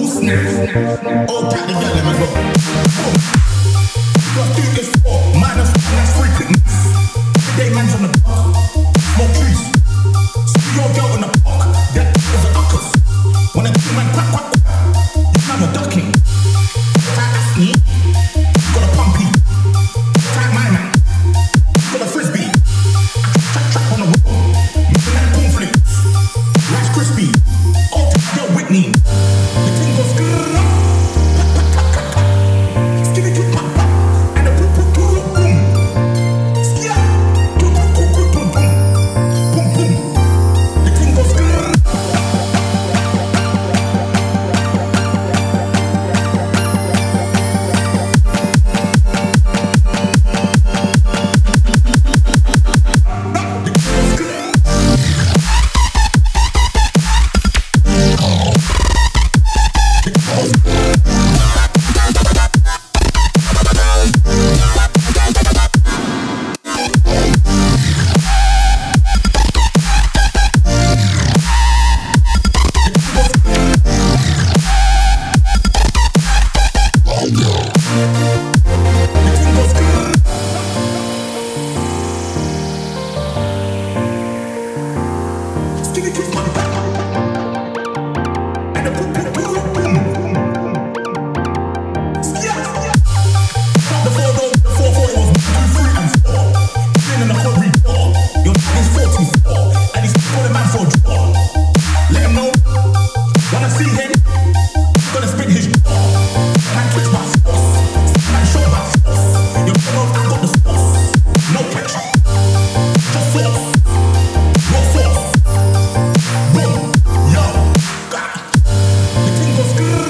Who's next? Oh, got the yellow man go. Because two is four minus one, that's frequentness. Santos.